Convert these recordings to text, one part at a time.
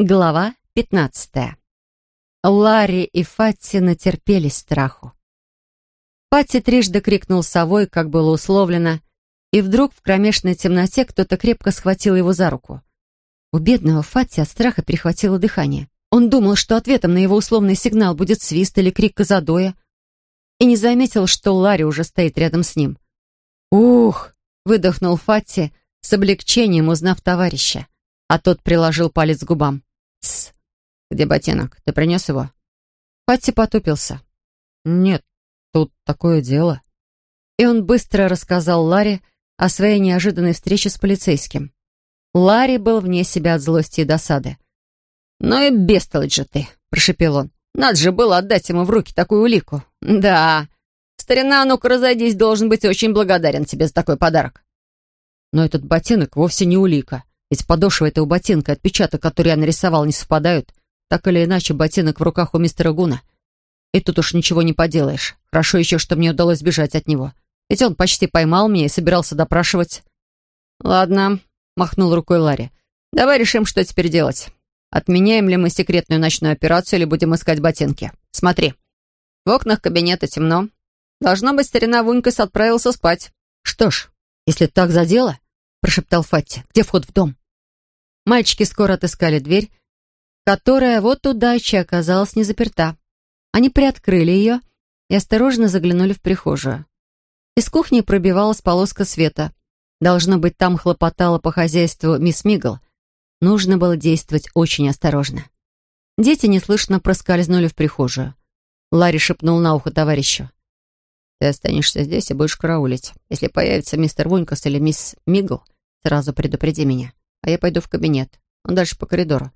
Глава пятнадцатая. Ларри и Фатти натерпелись страху. Фатти трижды крикнул совой, как было условлено, и вдруг в кромешной темноте кто-то крепко схватил его за руку. У бедного Фатти от страха перехватило дыхание. Он думал, что ответом на его условный сигнал будет свист или крик Казадоя, и не заметил, что Ларри уже стоит рядом с ним. «Ух!» — выдохнул Фатти с облегчением, узнав товарища а тот приложил палец к губам. «Тсс! Где ботинок? Ты принес его?» Патти потупился. «Нет, тут такое дело». И он быстро рассказал Ларе о своей неожиданной встрече с полицейским. Ларри был вне себя от злости и досады. «Ну и бестолочь же ты!» — прошепел он. «Надо же было отдать ему в руки такую улику. Да, старина, ну-ка разойдись, должен быть очень благодарен тебе за такой подарок». «Но этот ботинок вовсе не улика», ведь подошва этого ботинка и отпечаток, который я нарисовал, не совпадают. Так или иначе, ботинок в руках у мистера Гуна. И тут уж ничего не поделаешь. Хорошо еще, что мне удалось сбежать от него. Ведь он почти поймал меня и собирался допрашивать. «Ладно», — махнул рукой Ларри. «Давай решим, что теперь делать. Отменяем ли мы секретную ночную операцию или будем искать ботинки? Смотри. В окнах кабинета темно. Должно быть, старина Вунькас отправился спать. Что ж, если так за дело, — прошептал Фатти, — где вход в дом? Мальчики скоро отыскали дверь, которая, вот удача, оказалась не заперта. Они приоткрыли ее и осторожно заглянули в прихожую. Из кухни пробивалась полоска света. Должно быть, там хлопотала по хозяйству мисс Мигл. Нужно было действовать очень осторожно. Дети неслышно проскользнули в прихожую. Ларри шепнул на ухо товарищу. «Ты останешься здесь и будешь караулить. Если появится мистер Вунькас или мисс Мигл, сразу предупреди меня а я пойду в кабинет. Он дальше по коридору.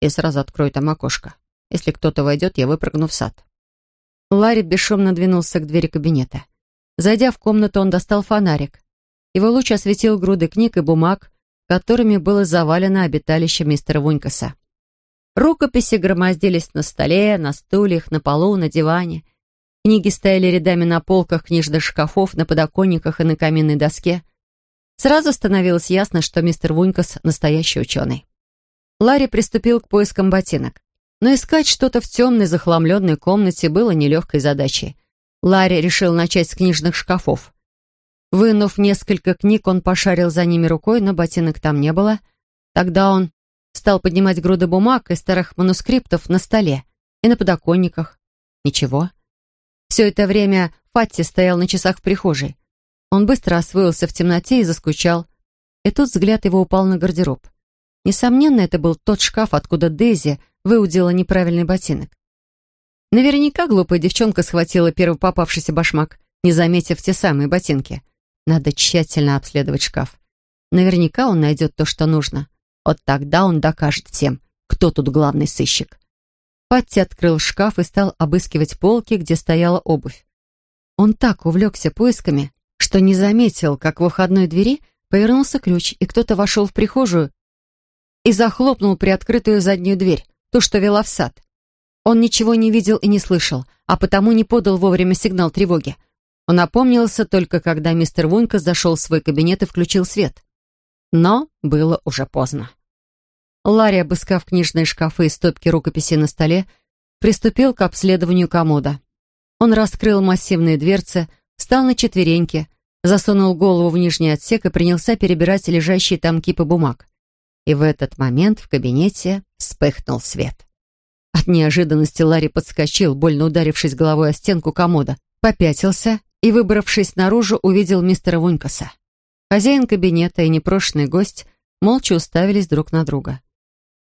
И сразу открою там окошко. Если кто-то войдет, я выпрыгну в сад». Ларри бесшумно двинулся к двери кабинета. Зайдя в комнату, он достал фонарик. Его луч осветил груды книг и бумаг, которыми было завалено обиталище мистера Вунькаса. Рукописи громоздились на столе, на стульях, на полу, на диване. Книги стояли рядами на полках книжных шкафов, на подоконниках и на каминной доске. Сразу становилось ясно, что мистер Вунькас — настоящий ученый. Ларри приступил к поискам ботинок. Но искать что-то в темной, захламленной комнате было нелегкой задачей. Ларри решил начать с книжных шкафов. Вынув несколько книг, он пошарил за ними рукой, но ботинок там не было. Тогда он стал поднимать груды бумаг и старых манускриптов на столе и на подоконниках. Ничего. Все это время Фатти стоял на часах в прихожей. Он быстро освоился в темноте и заскучал. И тут взгляд его упал на гардероб. Несомненно, это был тот шкаф, откуда Дейзи выудила неправильный ботинок. Наверняка глупая девчонка схватила первый попавшийся башмак, не заметив те самые ботинки. Надо тщательно обследовать шкаф. Наверняка он найдет то, что нужно. Вот тогда он докажет всем, кто тут главный сыщик. Патти открыл шкаф и стал обыскивать полки, где стояла обувь. Он так увлекся поисками, что не заметил, как в входной двери повернулся ключ, и кто-то вошел в прихожую и захлопнул приоткрытую заднюю дверь, ту, что вела в сад. Он ничего не видел и не слышал, а потому не подал вовремя сигнал тревоги. Он опомнился только, когда мистер Вунька зашел в свой кабинет и включил свет. Но было уже поздно. Ларри, обыскав книжные шкафы и стопки рукописей на столе, приступил к обследованию комода. Он раскрыл массивные дверцы, встал на четвереньки, засунул голову в нижний отсек и принялся перебирать лежащие там кипы бумаг. И в этот момент в кабинете вспыхнул свет. От неожиданности Ларри подскочил, больно ударившись головой о стенку комода, попятился и, выбравшись наружу, увидел мистера Вунькаса. Хозяин кабинета и непрошенный гость молча уставились друг на друга.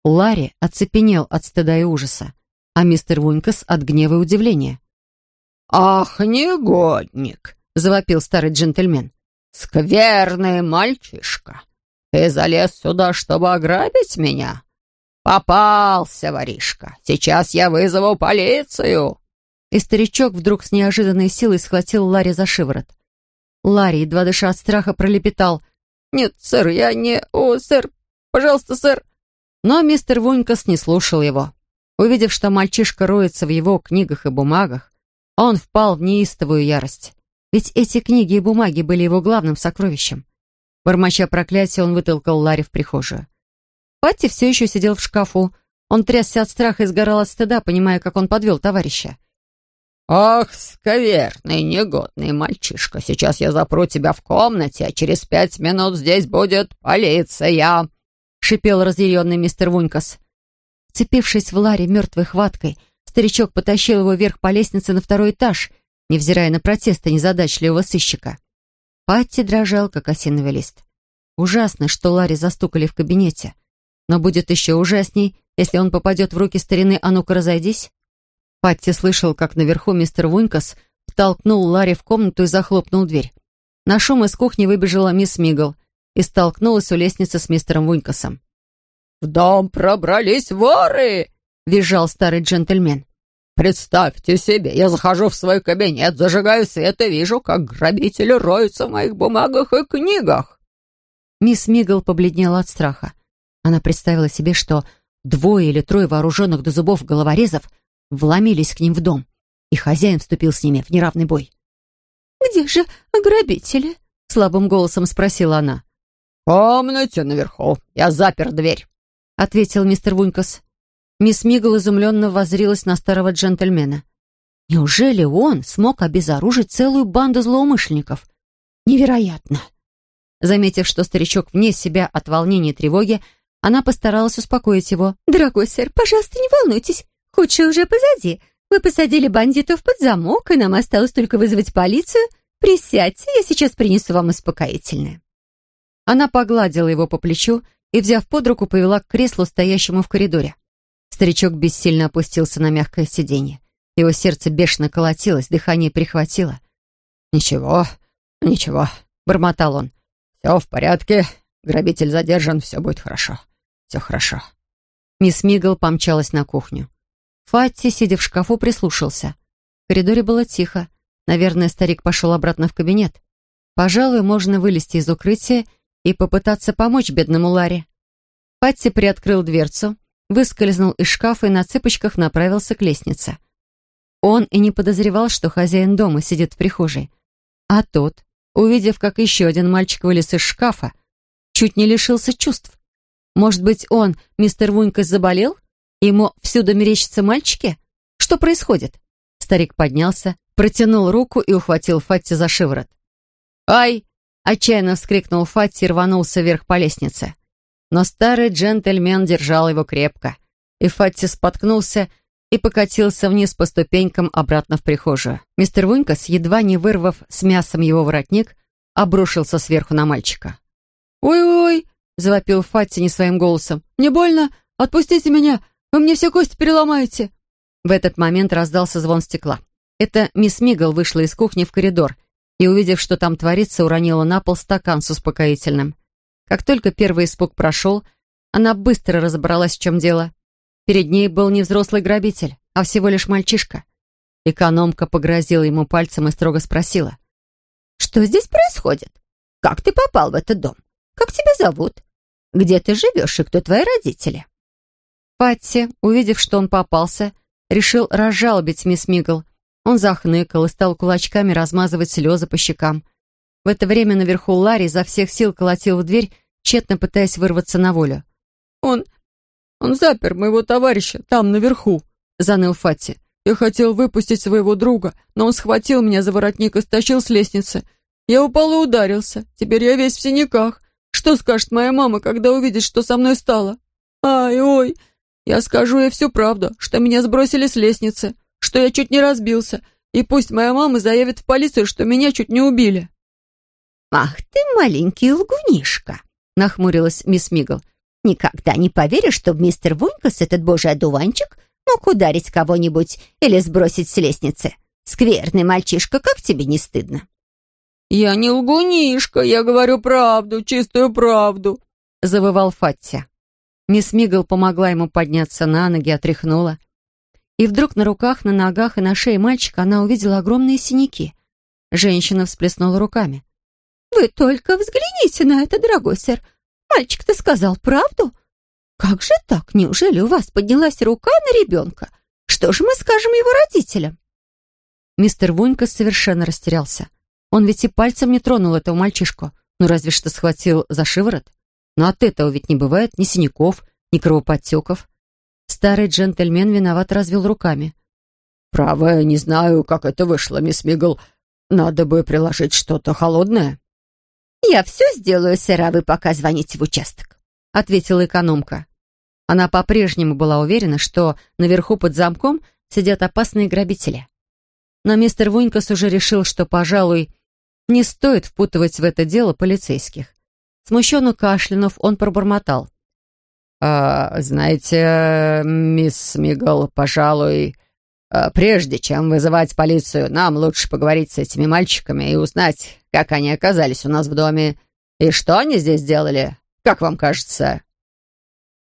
Ларри оцепенел от стыда и ужаса, а мистер Вунькас от гнева и удивления. «Ах, негодник!» — завопил старый джентльмен. «Скверный мальчишка! Ты залез сюда, чтобы ограбить меня? Попался, воришка! Сейчас я вызову полицию!» И старичок вдруг с неожиданной силой схватил Ларри за шиворот. Ларри, едва дыша от страха, пролепетал. «Нет, сэр, я не... О, сэр, пожалуйста, сэр!» Но мистер Вунькас не слушал его. Увидев, что мальчишка роется в его книгах и бумагах, он впал в неистовую ярость. Ведь эти книги и бумаги были его главным сокровищем. Бормоча проклятие, он вытолкал Ларри в прихожую. Патти все еще сидел в шкафу, Он трясся от страха и сгорал от стыда, понимая, как он подвел товарища. «Ах, скверный, негодный мальчишка, сейчас я запру тебя в комнате, а через пять минут здесь будет полиция!» — шипел разъяренный мистер Вунькас. Вцепившись в Ларри мертвой хваткой, старичок потащил его вверх по лестнице на второй этаж, невзирая на протесты незадачливого сыщика. Патти дрожал, как осиновый лист. Ужасно, что Ларри застукали в кабинете. Но будет еще ужасней, если он попадет в руки старины «А ну-ка, разойдись». Патти слышал, как наверху мистер Вунькас втолкнул Ларри в комнату и захлопнул дверь. На шум из кухни выбежала мисс Мигл и столкнулась у лестницы с мистером Вунькасом. «В дом пробрались воры!» — визжал старый джентльмен. «Представьте себе, я захожу в свой кабинет, зажигаю свет и вижу, как грабители роются в моих бумагах и книгах». Мисс Мигл побледнела от страха. Она представила себе, что двое или трое вооруженных до зубов головорезов — вломились к ним в дом, и хозяин вступил с ними в неравный бой. «Где же грабители?» — слабым голосом спросила она. «В комнате наверху. Я запер дверь», — ответил мистер Вунькас. Мисс Мигл изумленно воззрилась на старого джентльмена. Неужели он смог обезоружить целую банду злоумышленников? Невероятно! Заметив, что старичок вне себя от волнения и тревоги, она постаралась успокоить его. «Дорогой сэр, пожалуйста, не волнуйтесь. Худшее уже позади. Вы посадили бандитов под замок, и нам осталось только вызвать полицию. Присядьте, я сейчас принесу вам успокоительное». Она погладила его по плечу и, взяв под руку, повела к креслу, стоящему в коридоре. Старичок бессильно опустился на мягкое сиденье. Его сердце бешено колотилось, дыхание прихватило. «Ничего, ничего», — бормотал он. «Все в порядке, грабитель задержан, все будет хорошо, все хорошо». Мисс Мигл помчалась на кухню. Фатти, сидя в шкафу, прислушался. В коридоре было тихо. Наверное, старик пошел обратно в кабинет. Пожалуй, можно вылезти из укрытия и попытаться помочь бедному Ларе. Фатти приоткрыл дверцу, выскользнул из шкафа и на цыпочках направился к лестнице. Он и не подозревал, что хозяин дома сидит в прихожей. А тот, увидев, как еще один мальчик вылез из шкафа, чуть не лишился чувств. Может быть, он, мистер Вунькас, заболел? Ему всюду мерещатся мальчики? Что происходит? Старик поднялся, протянул руку и ухватил Фатти за шиворот. «Ай!» — отчаянно вскрикнул Фатти и рванулся вверх по лестнице. Но старый джентльмен держал его крепко, и Фатти споткнулся и покатился вниз по ступенькам обратно в прихожую. Мистер Вунькас, едва не вырвав с мясом его воротник, обрушился сверху на мальчика. «Ой-ой!» — завопил Фатти не своим голосом. «Не больно? Отпустите меня! Вы мне все кости переломаете!» В этот момент раздался звон стекла. Это мисс Мигл вышла из кухни в коридор и, увидев, что там творится, уронила на пол стакан с успокоительным. Как только первый испуг прошел, она быстро разобралась, в чем дело. Перед ней был не взрослый грабитель, а всего лишь мальчишка. Экономка погрозила ему пальцем и строго спросила. «Что здесь происходит? Как ты попал в этот дом? Как тебя зовут? Где ты живешь и кто твои родители?» Патти, увидев, что он попался, решил разжалобить мисс Мигл. Он захныкал и стал кулачками размазывать слезы по щекам. В это время наверху Ларри изо всех сил колотил в дверь, тщетно пытаясь вырваться на волю. «Он... он запер моего товарища там, наверху», — заныл Фатти. «Я хотел выпустить своего друга, но он схватил меня за воротник и стащил с лестницы. Я упал и ударился. Теперь я весь в синяках. Что скажет моя мама, когда увидит, что со мной стало? Ай, ой, я скажу ей всю правду, что меня сбросили с лестницы, что я чуть не разбился, и пусть моя мама заявит в полицию, что меня чуть не убили». «Ах ты, маленький лгунишка!» — нахмурилась мисс Мигл. «Никогда не поверишь, что мистер Вунькас, этот божий одуванчик, мог ударить кого-нибудь или сбросить с лестницы. Скверный мальчишка, как тебе не стыдно?» «Я не лгунишка, я говорю правду, чистую правду», — завывал Фаття. Мисс Мигл помогла ему подняться на ноги, отряхнула. И вдруг на руках, на ногах и на шее мальчика она увидела огромные синяки. Женщина всплеснула руками. «Вы только взгляните на это, дорогой сэр. Мальчик-то сказал правду. Как же так? Неужели у вас поднялась рука на ребенка? Что же мы скажем его родителям?» Мистер Вунька совершенно растерялся. Он ведь и пальцем не тронул этого мальчишку, ну разве что схватил за шиворот. Но от этого ведь не бывает ни синяков, ни кровоподтеков. Старый джентльмен виноват развел руками. «Право, не знаю, как это вышло, мисс Мигл. Надо бы приложить что-то холодное». «Я все сделаю, сэр, а вы пока звоните в участок», — ответила экономка. Она по-прежнему была уверена, что наверху под замком сидят опасные грабители. Но мистер Вунькас уже решил, что, пожалуй, не стоит впутывать в это дело полицейских. Смущенно кашлянув, он пробормотал. «А, «Знаете, мисс Мигл, пожалуй, прежде чем вызывать полицию, нам лучше поговорить с этими мальчиками и узнать, как они оказались у нас в доме и что они здесь делали. Как вам кажется?»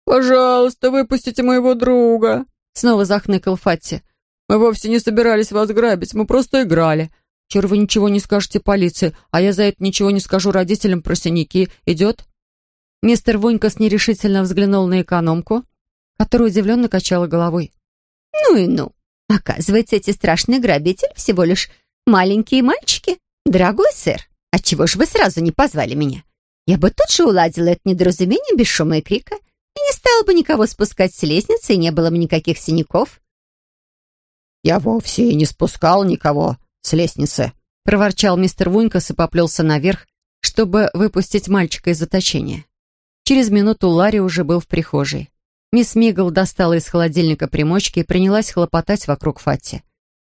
«Пожалуйста, выпустите моего друга», — снова захныкал Фатти. «Мы вовсе не собирались вас грабить, мы просто играли. Чур вы ничего не скажете полиции, а я за это ничего не скажу родителям про синяки. Идет?» Мистер Вонькас нерешительно взглянул на экономку, которая удивленно качала головой. «Ну и ну! Оказывается, эти страшные грабители всего лишь маленькие мальчики. Дорогой сэр, отчего же вы сразу не позвали меня? Я бы тут же уладила это недоразумение без шума и крика и не стала бы никого спускать с лестницы, и не было бы никаких синяков». «Я вовсе и не спускал никого с лестницы», — проворчал мистер Вунькас и поплелся наверх, чтобы выпустить мальчика из заточения. Через минуту Ларри уже был в прихожей. Мисс Мигл достала из холодильника примочки и принялась хлопотать вокруг Фати.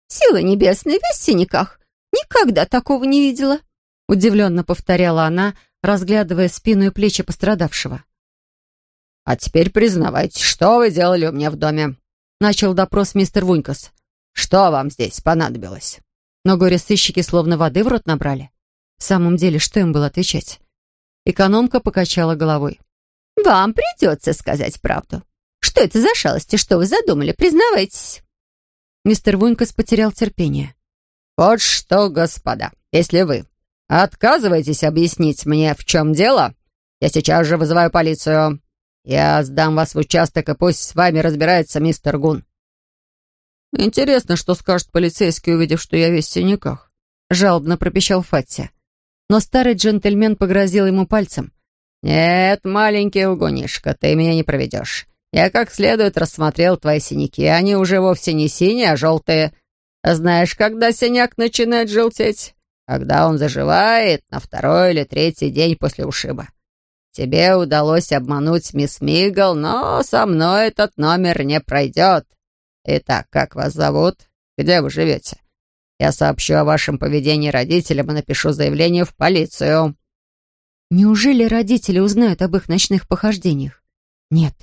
«Сила небесная, весь в синяках. Никогда такого не видела», — удивленно повторяла она, разглядывая спину и плечи пострадавшего. «А теперь признавайтесь, что вы делали у меня в доме?» Начал допрос мистер Вунькас. «Что вам здесь понадобилось?» Но горе-сыщики словно воды в рот набрали. В самом деле, что им было отвечать? Экономка покачала головой. «Вам придется сказать правду. Что это за шалости, что вы задумали? Признавайтесь». Мистер Вунькас потерял терпение. «Вот что, господа, если вы отказываетесь объяснить мне, в чем дело, я сейчас же вызываю полицию. Я сдам вас в участок, и пусть с вами разбирается мистер Гун». «Интересно, что скажет полицейский, увидев, что я весь в синяках», — жалобно пропищал Фатти. Но старый джентльмен погрозил ему пальцем. «Нет, маленький лгунишка, ты меня не проведешь. Я как следует рассмотрел твои синяки. Они уже вовсе не синие, а желтые. Знаешь, когда синяк начинает желтеть? Когда он заживает на второй или третий день после ушиба. Тебе удалось обмануть мисс Мигл, но со мной этот номер не пройдет. Итак, как вас зовут? Где вы живете? Я сообщу о вашем поведении родителям и напишу заявление в полицию». Неужели родители узнают об их ночных похождениях? Нет.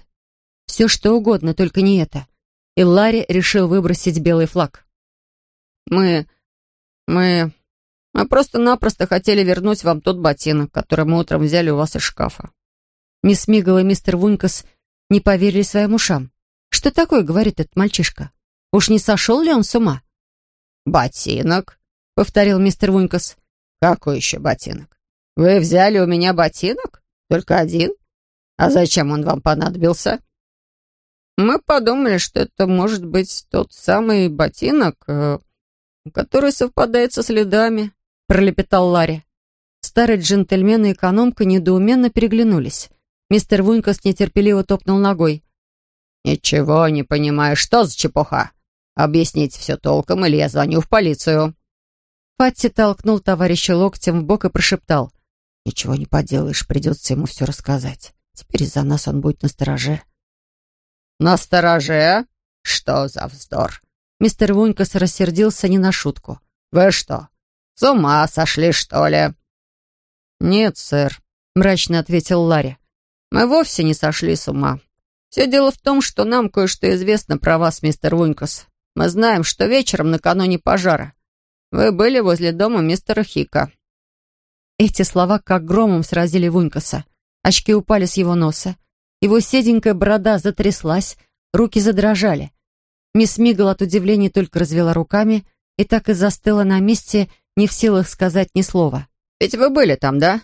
Все что угодно, только не это. И Ларри решил выбросить белый флаг. «Мы... мы... Мы просто-напросто хотели вернуть вам тот ботинок, который мы утром взяли у вас из шкафа». Мисс Мигл и мистер Вунькас не поверили своим ушам. «Что такое?» — говорит этот мальчишка. «Уж не сошел ли он с ума?» «Ботинок», — повторил мистер Вунькас. «Какой еще ботинок? Вы взяли у меня ботинок? Только один? А зачем он вам понадобился?» «Мы подумали, что это может быть тот самый ботинок, э, который совпадает со следами», — пролепетал Ларри. Старый джентльмен и экономка недоуменно переглянулись. Мистер Вунькас нетерпеливо топнул ногой. «Ничего не понимаю. Что за чепуха? Объясните все толком, или я звоню в полицию». Фатти толкнул товарища локтем в бок и прошептал. «Ничего не поделаешь, придется ему все рассказать. Теперь из-за нас он будет настороже». «Настороже? Что за вздор?» Мистер Вунькас рассердился не на шутку. «Вы что, с ума сошли, что ли?» «Нет, сэр», — мрачно ответил Ларри. «Мы вовсе не сошли с ума. Все дело в том, что нам кое-что известно про вас, мистер Вунькас. Мы знаем, что вечером накануне пожара вы были возле дома мистера Хика». Эти слова как громом сразили Вунькаса. Очки упали с его носа. Его седенькая борода затряслась, руки задрожали. Мисс Мигл от удивления только развела руками и так и застыла на месте, не в силах сказать ни слова. «Ведь вы были там, да?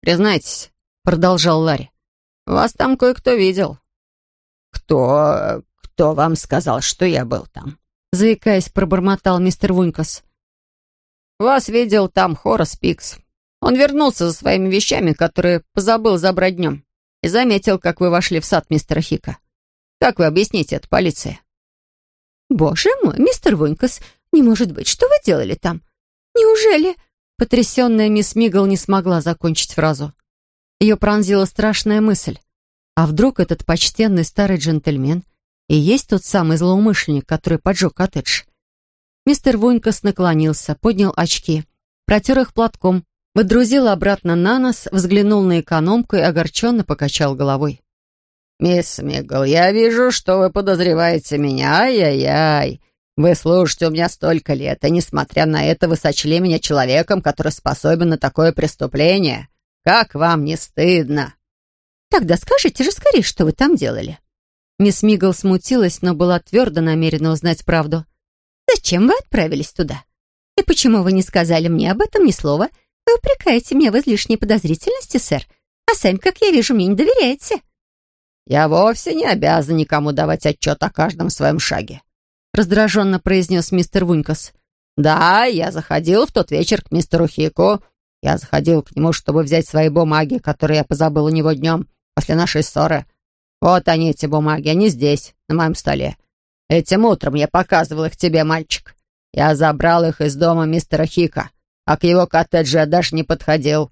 Признайтесь», — продолжал Ларри. «Вас там кое-кто видел». «Кто... кто вам сказал, что я был там?» Заикаясь, пробормотал мистер Вунькас. «Вас видел там Хорас Пикс. Он вернулся за своими вещами, которые позабыл забрать днем, и заметил, как вы вошли в сад мистера Хика. Как вы объясните это полиции?» «Боже мой, мистер Вунькас, не может быть, что вы делали там? Неужели...» Потрясенная мисс Мигл не смогла закончить фразу. Ее пронзила страшная мысль. А вдруг этот почтенный старый джентльмен и есть тот самый злоумышленник, который поджег коттедж? Мистер Вунькас наклонился, поднял очки, протер их платком, выдрузил обратно на нос, взглянул на экономку и огорченно покачал головой. «Мисс Мигл, я вижу, что вы подозреваете меня. Ай-яй-яй. Вы служите у меня столько лет, и, несмотря на это, вы сочли меня человеком, который способен на такое преступление. Как вам не стыдно?» «Тогда скажите же скорее, что вы там делали?» Мисс Мигл смутилась, но была твердо намерена узнать правду. «Зачем вы отправились туда? И почему вы не сказали мне об этом ни слова? Вы упрекаете меня в излишней подозрительности, сэр, а сами, как я вижу, мне не доверяете». «Я вовсе не обязан никому давать отчет о каждом своем шаге. — раздраженно произнес мистер Вунькас. «Да, я заходил в тот вечер к мистеру Хику. Я заходил к нему, чтобы взять свои бумаги, которые я позабыл у него днем, после нашей ссоры. Вот они, эти бумаги, они здесь, на моем столе. Этим утром я показывал их тебе, мальчик. Я забрал их из дома мистера Хика, а к его коттеджу я даже не подходил.